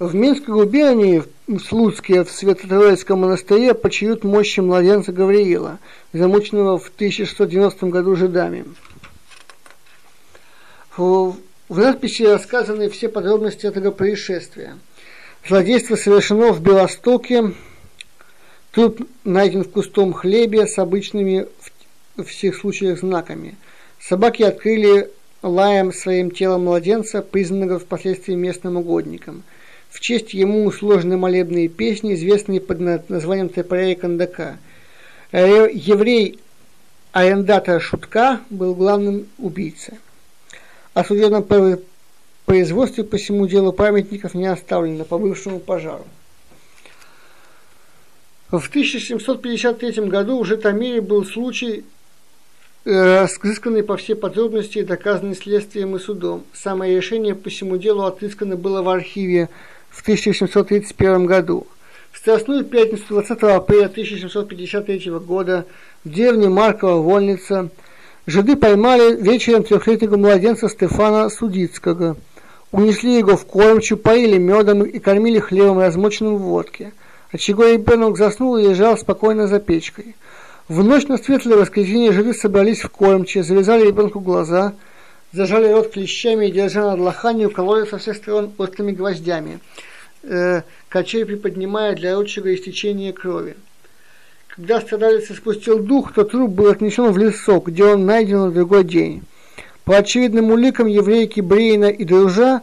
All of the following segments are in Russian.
В Минской губернии, в Слуцке, в Свято-Троицком монастыре почиют мощи младенца Гавриила, замученного в 1690 году жидами. В надписи рассказаны все подробности этого происшествия. Злодейство совершено в Белостоке, труп найден в кустом хлебе с обычными в всех случаях знаками. Собаки открыли лаем своим телом младенца, признанного впоследствии местным угодником. В честь ему сложены молебные песни, известные под названием Тепарея Кандака. Еврей арендатор Шутка был главным убийцей. О судебном производстве по всему делу памятников не оставлено по бывшему пожару. В 1753 году уже в Житомире был случай разысканный по всей подробности и доказанный следствием и судом. Самое решение по всему делу отыскано было в архиве в 1731 году. В Страстную пятницу 20 апреля 1753 года в деревне Маркова Вольница жиды поймали вечером трехлетнего младенца Стефана Судицкого. Унесли его в кормчу, поили медом и кормили хлебом, размоченным в водке, отчего ребенок заснул и лежал спокойно за печкой. В ночь на светлое воскресенье жиды собрались в кормче, завязали ребенку глаза, зажали рот клещами и, держа над лоханью, укололи со всех сторон острыми гвоздями, э, качей приподнимая для отчего истечения крови. Когда страдалец спустил дух, то труп был отнесен в лесок, где он найден на другой день. По очевидным уликам еврейки Брейна и Дружа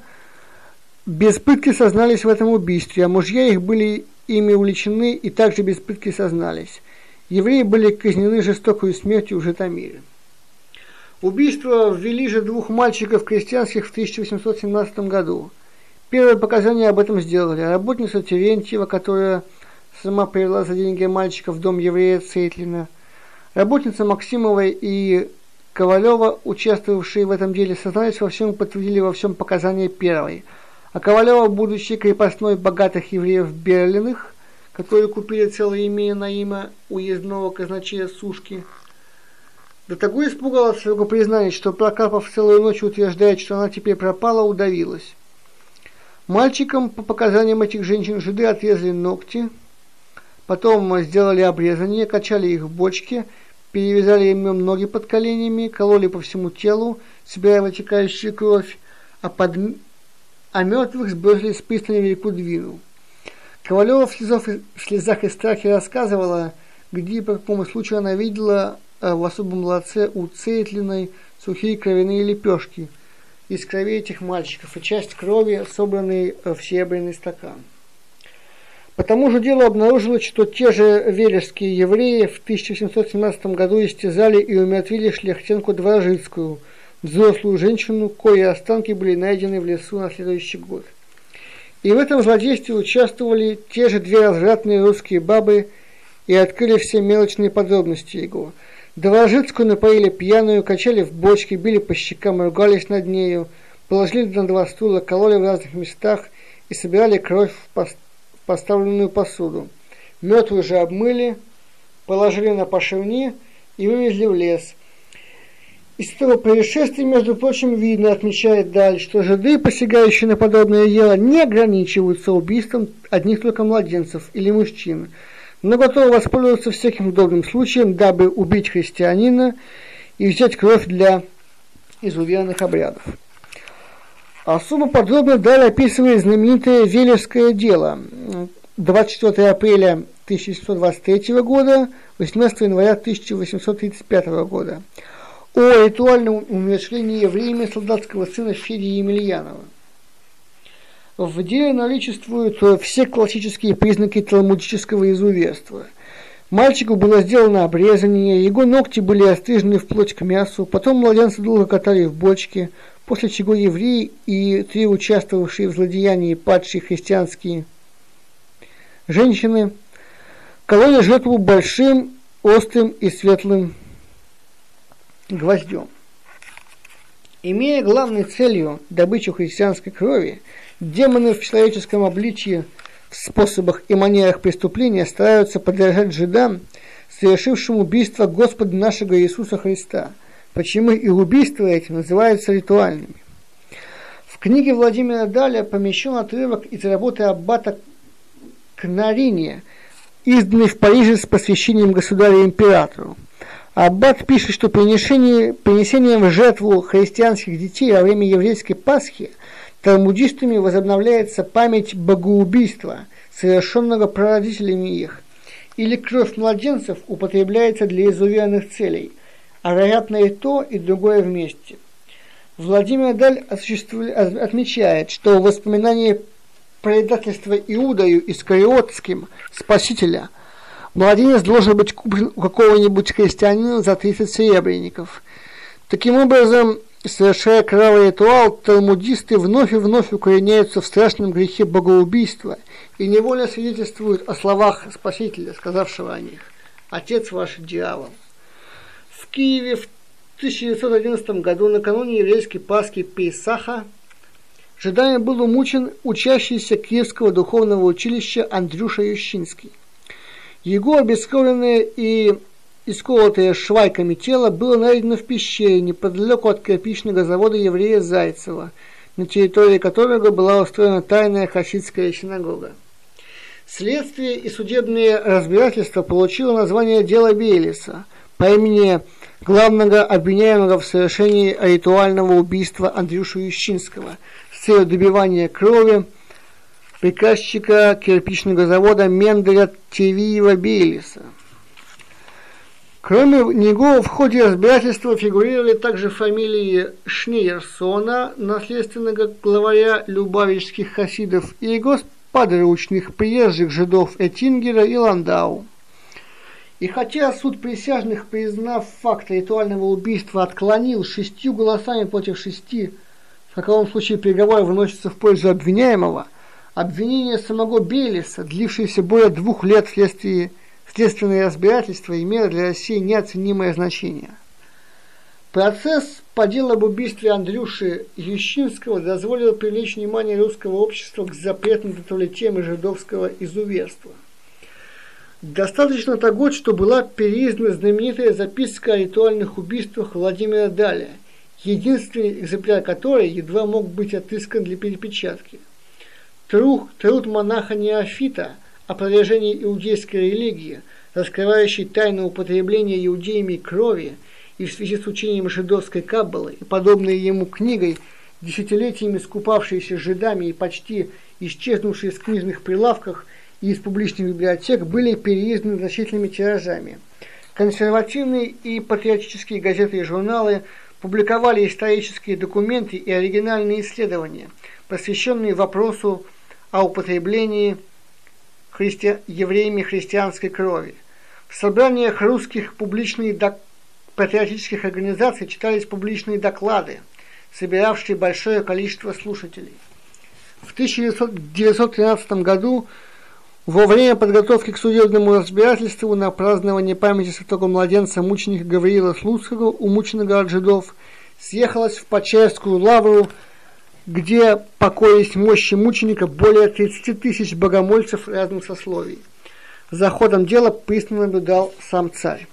без пытки сознались в этом убийстве, а мужья их были ими уличены и также без пытки сознались евреи были казнены жестокой смертью в Житомире. Убийство ввели же двух мальчиков крестьянских в 1817 году. Первые показания об этом сделали работница Терентьева, которая сама привела за деньги мальчика в дом еврея Цейтлина, работница Максимова и Ковалева, участвовавшие в этом деле, сознались во всем подтвердили во всем показания первой. А Ковалева, будучи крепостной богатых евреев Берлиных, которые купили целое имение на имя уездного казначея Сушки. До того испугалась своего признания, что Прокапов целую ночь утверждает, что она теперь пропала, удавилась. Мальчикам, по показаниям этих женщин, жиды отрезали ногти, потом сделали обрезание, качали их в бочке, перевязали им ноги под коленями, кололи по всему телу, собирая вытекающую кровь, а, под... а мертвых сбросили с пристани в реку Двину. Ковалева в слезах, и страхе рассказывала, где по какому случаю она видела в особом молодце у Цейтлиной сухие кровяные лепешки из крови этих мальчиков и часть крови, собранной в серебряный стакан. По тому же делу обнаружилось, что те же вележские евреи в 1717 году истязали и умертвили шляхтенку Дворжицкую, взрослую женщину, кои останки были найдены в лесу на следующий год. И в этом злодействе участвовали те же две развратные русские бабы и открыли все мелочные подробности его. Дворожицкую напоили пьяную, качали в бочке, били по щекам, ругались над нею, положили на два стула, кололи в разных местах и собирали кровь в поставленную посуду. Мертвую же обмыли, положили на пошивни и вывезли в лес – из этого происшествия, между прочим, видно, отмечает Даль, что жиды, посягающие на подобное дело, не ограничиваются убийством одних только младенцев или мужчин, но готовы воспользоваться всяким удобным случаем, дабы убить христианина и взять кровь для изуверенных обрядов. Особо подробно Даль описывает знаменитое Велевское дело 24 апреля 1623 года, 18 января 1835 года – о ритуальном умершлении евреями солдатского сына Феди Емельянова. В деле наличествуют все классические признаки талмудического изуверства. Мальчику было сделано обрезание, его ногти были острижены вплоть к мясу, потом младенца долго катали в бочке, после чего евреи и три участвовавшие в злодеянии падшие христианские женщины кололи жертву большим, острым и светлым гвоздем. Имея главной целью добычу христианской крови, демоны в человеческом обличье в способах и манерах преступления стараются подражать жидам, совершившим убийство Господа нашего Иисуса Христа, почему и убийства эти называются ритуальными. В книге Владимира Даля помещен отрывок из работы Аббата Кнариния, изданный в Париже с посвящением государю-императору. Аббат пишет, что принесение, принесением в жертву христианских детей во время еврейской Пасхи талмудистами возобновляется память богоубийства, совершенного прародителями их, или кровь младенцев употребляется для изуверенных целей, а вероятно и то, и другое вместе. Владимир Даль отмечает, что воспоминание предательства Иудою Искариотским Спасителя – Младенец должен быть куплен у какого-нибудь христианина за 30 серебряников. Таким образом, совершая кровавый ритуал, талмудисты вновь и вновь укореняются в страшном грехе богоубийства и невольно свидетельствуют о словах Спасителя, сказавшего о них. «Отец ваш дьявол». В Киеве в 1911 году, накануне еврейской Пасхи Пейсаха, Жидами был умучен учащийся Киевского духовного училища Андрюша Ющинский. Его обескровленное и исколотое швайками тело было найдено в пещере неподалеку от кирпичного завода еврея Зайцева, на территории которого была устроена тайная хасидская синагога. Следствие и судебные разбирательства получило название «Дело Бейлиса» по имени главного обвиняемого в совершении ритуального убийства Андрюшу Ющинского с целью добивания крови, приказчика кирпичного завода Менделя Тевиева Бейлиса. Кроме него в ходе разбирательства фигурировали также фамилии Шнейерсона, наследственного главаря любавичских хасидов, и его подручных приезжих жидов Этингера и Ландау. И хотя суд присяжных, признав факт ритуального убийства, отклонил шестью голосами против шести, в каком случае приговор выносится в пользу обвиняемого – Обвинение самого Бейлиса, длившееся более двух лет вследствие следственное разбирательство, имело для России неоценимое значение. Процесс по делу об убийстве Андрюши Ющинского дозволил привлечь внимание русского общества к запрету на темы жидовского изуверства. Достаточно того, что была переиздана знаменитая записка о ритуальных убийствах Владимира Даля, единственный экземпляр которой едва мог быть отыскан для перепечатки – Труд, труд монаха Неофита о продвижении иудейской религии, раскрывающий тайну употребления иудеями крови и в связи с учением жидовской каббалы и подобной ему книгой, десятилетиями скупавшиеся жидами и почти исчезнувшие с книжных прилавках и из публичных библиотек, были переизданы значительными тиражами. Консервативные и патриотические газеты и журналы публиковали исторические документы и оригинальные исследования, посвященные вопросу о употреблении христи... евреями христианской крови. В собраниях русских публичных док... патриотических организаций читались публичные доклады, собиравшие большое количество слушателей. В 1913 году во время подготовки к судебному разбирательству на празднование памяти святого младенца мученика Гавриила Слуцкого, умученного от жидов, съехалась в Почаевскую лавру где покоились мощи мученика более 30 тысяч богомольцев разных сословий. За ходом дела пристально наблюдал сам царь.